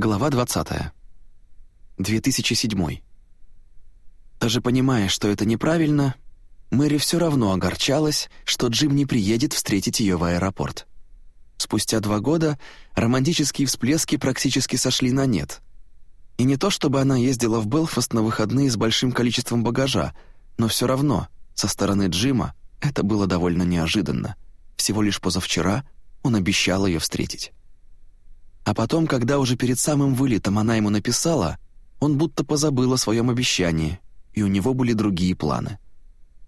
Глава 20. 2007. Даже понимая, что это неправильно, Мэри все равно огорчалась, что Джим не приедет встретить ее в аэропорт. Спустя два года романтические всплески практически сошли на нет. И не то чтобы она ездила в Белфаст на выходные с большим количеством багажа, но все равно, со стороны Джима, это было довольно неожиданно. Всего лишь позавчера он обещал ее встретить. А потом, когда уже перед самым вылетом она ему написала, он будто позабыл о своем обещании, и у него были другие планы.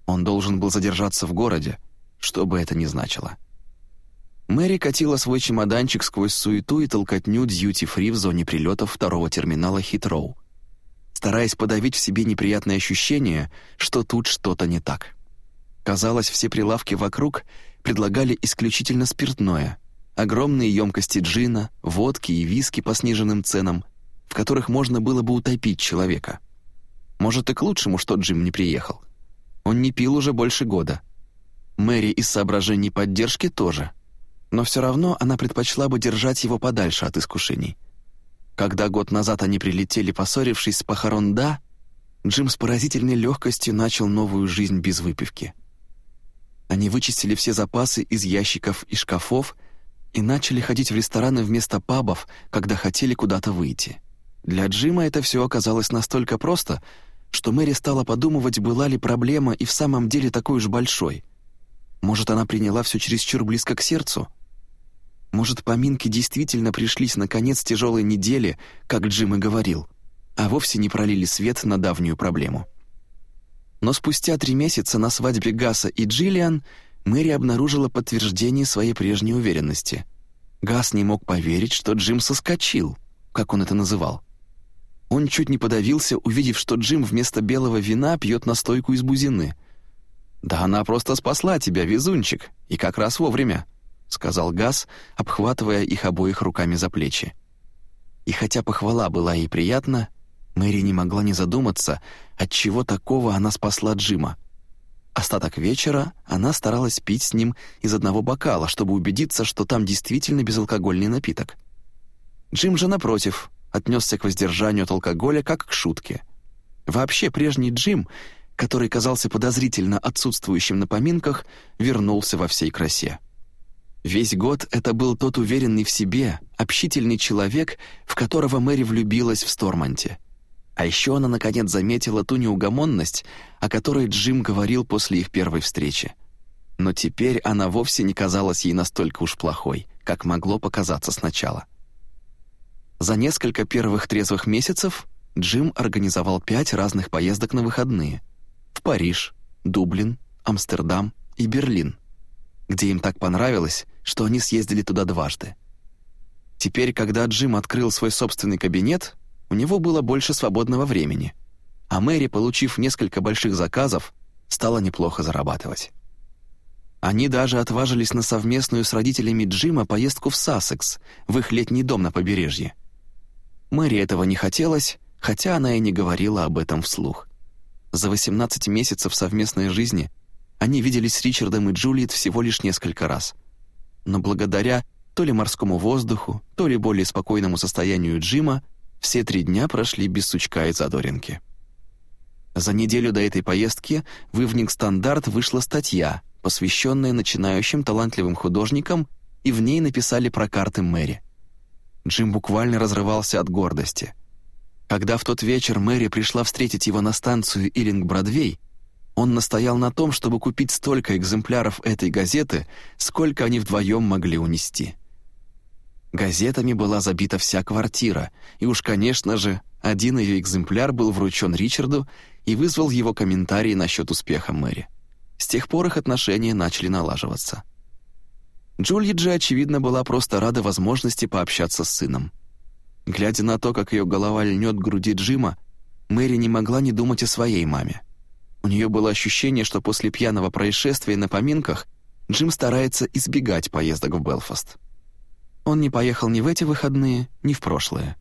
Он должен был задержаться в городе, что бы это ни значило. Мэри катила свой чемоданчик сквозь суету и толкотню дьюти-фри в зоне прилетов второго терминала Хитроу, стараясь подавить в себе неприятное ощущение, что тут что-то не так. Казалось, все прилавки вокруг предлагали исключительно спиртное — огромные емкости джина, водки и виски по сниженным ценам, в которых можно было бы утопить человека. Может, и к лучшему, что Джим не приехал. Он не пил уже больше года. Мэри из соображений поддержки тоже. Но все равно она предпочла бы держать его подальше от искушений. Когда год назад они прилетели, поссорившись с похорон «Да», Джим с поразительной легкостью начал новую жизнь без выпивки. Они вычистили все запасы из ящиков и шкафов, и начали ходить в рестораны вместо пабов, когда хотели куда-то выйти. Для Джима это все оказалось настолько просто, что Мэри стала подумывать, была ли проблема и в самом деле такой уж большой. Может, она приняла все чересчур близко к сердцу? Может, поминки действительно пришлись на конец тяжелой недели, как Джим и говорил, а вовсе не пролили свет на давнюю проблему. Но спустя три месяца на свадьбе Гаса и Джиллиан Мэри обнаружила подтверждение своей прежней уверенности. Гас не мог поверить, что Джим соскочил, как он это называл. Он чуть не подавился, увидев, что Джим вместо белого вина пьет настойку из бузины. «Да она просто спасла тебя, везунчик, и как раз вовремя», — сказал Гас, обхватывая их обоих руками за плечи. И хотя похвала была ей приятна, Мэри не могла не задуматься, от чего такого она спасла Джима. Остаток вечера она старалась пить с ним из одного бокала, чтобы убедиться, что там действительно безалкогольный напиток. Джим же, напротив, отнесся к воздержанию от алкоголя как к шутке. Вообще, прежний Джим, который казался подозрительно отсутствующим на поминках, вернулся во всей красе. Весь год это был тот уверенный в себе, общительный человек, в которого Мэри влюбилась в Сторманте — а еще она, наконец, заметила ту неугомонность, о которой Джим говорил после их первой встречи. Но теперь она вовсе не казалась ей настолько уж плохой, как могло показаться сначала. За несколько первых трезвых месяцев Джим организовал пять разных поездок на выходные. В Париж, Дублин, Амстердам и Берлин, где им так понравилось, что они съездили туда дважды. Теперь, когда Джим открыл свой собственный кабинет, у него было больше свободного времени, а Мэри, получив несколько больших заказов, стала неплохо зарабатывать. Они даже отважились на совместную с родителями Джима поездку в Сассекс, в их летний дом на побережье. Мэри этого не хотелось, хотя она и не говорила об этом вслух. За 18 месяцев совместной жизни они виделись с Ричардом и Джулиет всего лишь несколько раз. Но благодаря то ли морскому воздуху, то ли более спокойному состоянию Джима, все три дня прошли без сучка и задоринки. За неделю до этой поездки в «Ивнинг Стандарт» вышла статья, посвященная начинающим талантливым художникам, и в ней написали про карты Мэри. Джим буквально разрывался от гордости. Когда в тот вечер Мэри пришла встретить его на станцию Иллинг-Бродвей, он настоял на том, чтобы купить столько экземпляров этой газеты, сколько они вдвоем могли унести. Газетами была забита вся квартира, и уж, конечно же, один ее экземпляр был вручен Ричарду и вызвал его комментарии насчет успеха Мэри. С тех пор их отношения начали налаживаться. Джулья же, очевидно, была просто рада возможности пообщаться с сыном. Глядя на то, как ее голова льнет к груди Джима, Мэри не могла не думать о своей маме. У нее было ощущение, что после пьяного происшествия на поминках Джим старается избегать поездок в Белфаст. Он не поехал ни в эти выходные, ни в прошлые.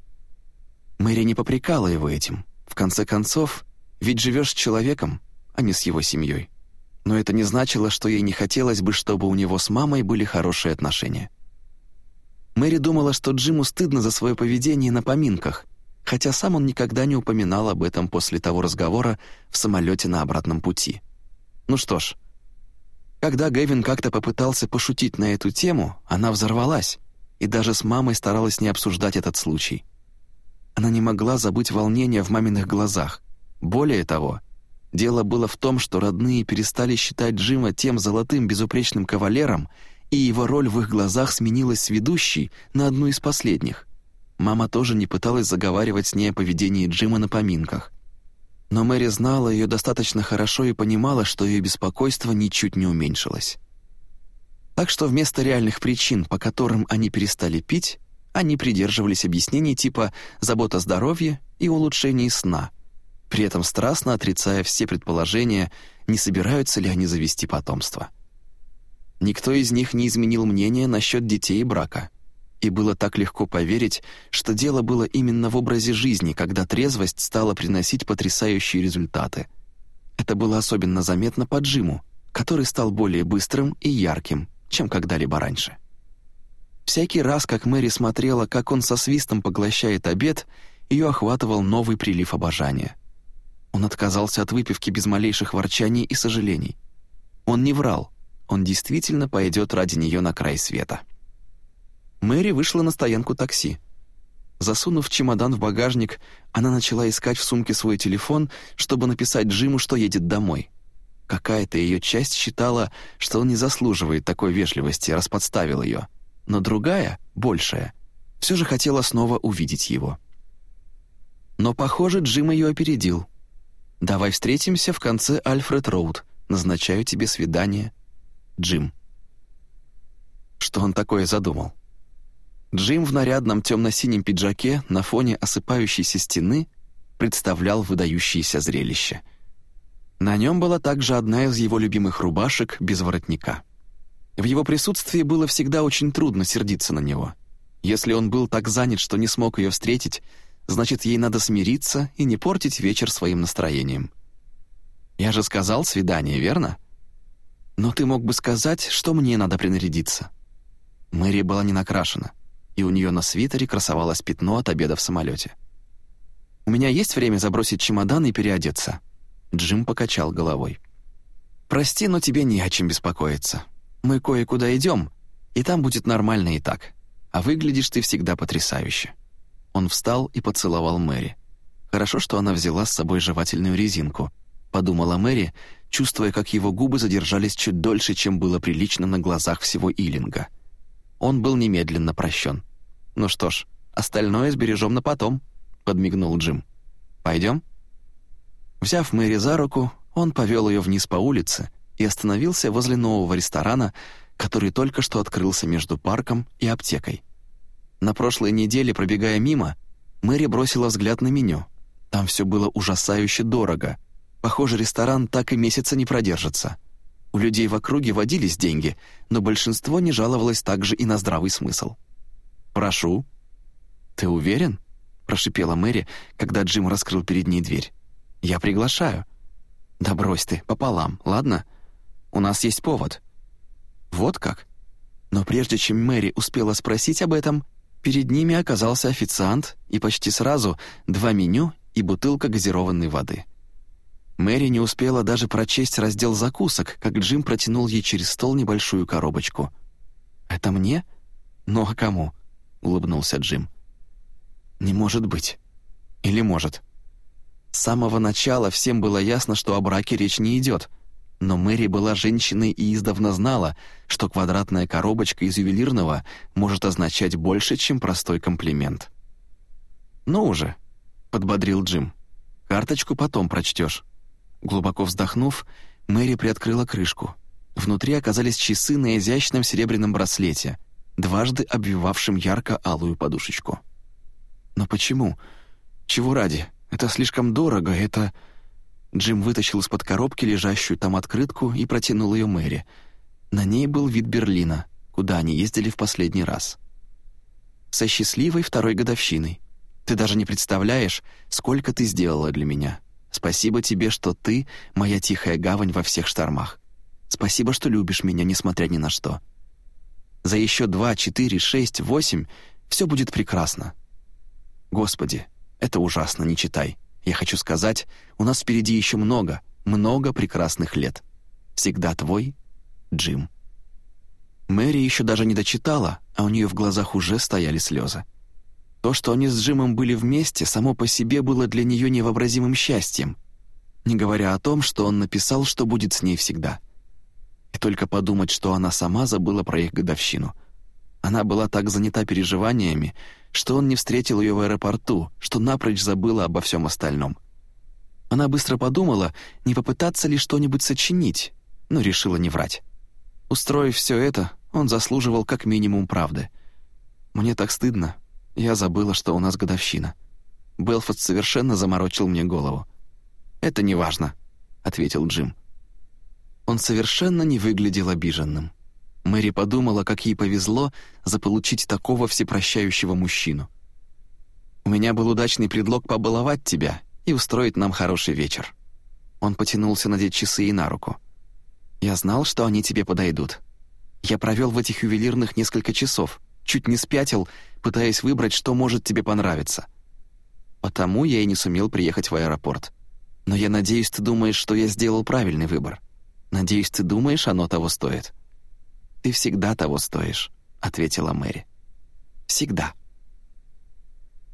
Мэри не попрекала его этим. В конце концов, ведь живешь с человеком, а не с его семьей. Но это не значило, что ей не хотелось бы, чтобы у него с мамой были хорошие отношения. Мэри думала, что Джиму стыдно за свое поведение на поминках, хотя сам он никогда не упоминал об этом после того разговора в самолете на обратном пути. Ну что ж, когда Гэвин как-то попытался пошутить на эту тему, она взорвалась и даже с мамой старалась не обсуждать этот случай. Она не могла забыть волнение в маминых глазах. Более того, дело было в том, что родные перестали считать Джима тем золотым безупречным кавалером, и его роль в их глазах сменилась с ведущей на одну из последних. Мама тоже не пыталась заговаривать с ней о поведении Джима на поминках. Но Мэри знала ее достаточно хорошо и понимала, что ее беспокойство ничуть не уменьшилось. Так что вместо реальных причин, по которым они перестали пить, они придерживались объяснений типа «забота о здоровье» и улучшении сна», при этом страстно отрицая все предположения, не собираются ли они завести потомство. Никто из них не изменил мнение насчет детей и брака — и было так легко поверить, что дело было именно в образе жизни, когда трезвость стала приносить потрясающие результаты. Это было особенно заметно по Джиму, который стал более быстрым и ярким, чем когда-либо раньше. Всякий раз, как Мэри смотрела, как он со свистом поглощает обед, ее охватывал новый прилив обожания. Он отказался от выпивки без малейших ворчаний и сожалений. Он не врал, он действительно пойдет ради нее на край света. Мэри вышла на стоянку такси. Засунув чемодан в багажник, она начала искать в сумке свой телефон, чтобы написать Джиму, что едет домой. Какая-то ее часть считала, что он не заслуживает такой вежливости, раз подставил ее. Но другая, большая, все же хотела снова увидеть его. Но, похоже, Джим ее опередил. «Давай встретимся в конце Альфред-Роуд. Назначаю тебе свидание. Джим». Что он такое задумал? Джим в нарядном темно-синем пиджаке на фоне осыпающейся стены представлял выдающееся зрелище. На нем была также одна из его любимых рубашек без воротника. В его присутствии было всегда очень трудно сердиться на него. Если он был так занят, что не смог ее встретить, значит, ей надо смириться и не портить вечер своим настроением. «Я же сказал свидание, верно?» «Но ты мог бы сказать, что мне надо принарядиться». Мэри была не накрашена и у нее на свитере красовалось пятно от обеда в самолете. «У меня есть время забросить чемодан и переодеться?» Джим покачал головой. «Прости, но тебе не о чем беспокоиться. Мы кое-куда идем, и там будет нормально и так. А выглядишь ты всегда потрясающе». Он встал и поцеловал Мэри. «Хорошо, что она взяла с собой жевательную резинку», — подумала Мэри, чувствуя, как его губы задержались чуть дольше, чем было прилично на глазах всего Илинга. Он был немедленно прощен. «Ну что ж, остальное сбережем на потом», — подмигнул Джим. «Пойдем?» Взяв Мэри за руку, он повел ее вниз по улице и остановился возле нового ресторана, который только что открылся между парком и аптекой. На прошлой неделе, пробегая мимо, Мэри бросила взгляд на меню. Там все было ужасающе дорого. Похоже, ресторан так и месяца не продержится. У людей в округе водились деньги, но большинство не жаловалось также и на здравый смысл. «Прошу». «Ты уверен?» — прошипела Мэри, когда Джим раскрыл перед ней дверь. «Я приглашаю». «Да брось ты, пополам, ладно? У нас есть повод». «Вот как?» Но прежде чем Мэри успела спросить об этом, перед ними оказался официант и почти сразу два меню и бутылка газированной воды. Мэри не успела даже прочесть раздел закусок, как Джим протянул ей через стол небольшую коробочку. «Это мне? Ну а кому?» — улыбнулся Джим. «Не может быть. Или может?» С самого начала всем было ясно, что о браке речь не идет, но Мэри была женщиной и издавна знала, что квадратная коробочка из ювелирного может означать больше, чем простой комплимент. «Ну уже», — подбодрил Джим, — «карточку потом прочтешь». Глубоко вздохнув, Мэри приоткрыла крышку. Внутри оказались часы на изящном серебряном браслете — дважды обвивавшим ярко-алую подушечку. «Но почему? Чего ради? Это слишком дорого, это...» Джим вытащил из-под коробки лежащую там открытку и протянул ее Мэри. На ней был вид Берлина, куда они ездили в последний раз. «Со счастливой второй годовщиной. Ты даже не представляешь, сколько ты сделала для меня. Спасибо тебе, что ты — моя тихая гавань во всех штормах. Спасибо, что любишь меня, несмотря ни на что. за еще два, четыре, шесть, восемь все будет прекрасно. Господи, это ужасно, не читай. Я хочу сказать, у нас впереди еще много, много прекрасных лет. Всегда твой, Джим. Мэри еще даже не дочитала, а у нее в глазах уже стояли слезы. То, что они с Джимом были вместе, само по себе было для нее невообразимым счастьем, не говоря о том, что он написал, что будет с ней всегда. И только подумать, что она сама забыла про их годовщину. Она была так занята переживаниями, что он не встретил ее в аэропорту, что напрочь забыла обо всем остальном. Она быстро подумала, не попытаться ли что-нибудь сочинить, но решила не врать. Устроив все это, он заслуживал как минимум правды. Мне так стыдно. Я забыла, что у нас годовщина. Белфаст совершенно заморочил мне голову. «Это не важно», — ответил Джим. Он совершенно не выглядел обиженным. Мэри подумала, как ей повезло заполучить такого всепрощающего мужчину. «У меня был удачный предлог побаловать тебя и устроить нам хороший вечер». Он потянулся надеть часы и на руку. «Я знал, что они тебе подойдут. Я провел в этих ювелирных несколько часов, чуть не спятил, пытаясь выбрать, что может тебе понравиться. Потому я и не сумел приехать в аэропорт. Но я надеюсь, ты думаешь, что я сделал правильный выбор. Надеюсь, ты думаешь, оно того стоит». «Ты всегда того стоишь», — ответила Мэри. «Всегда».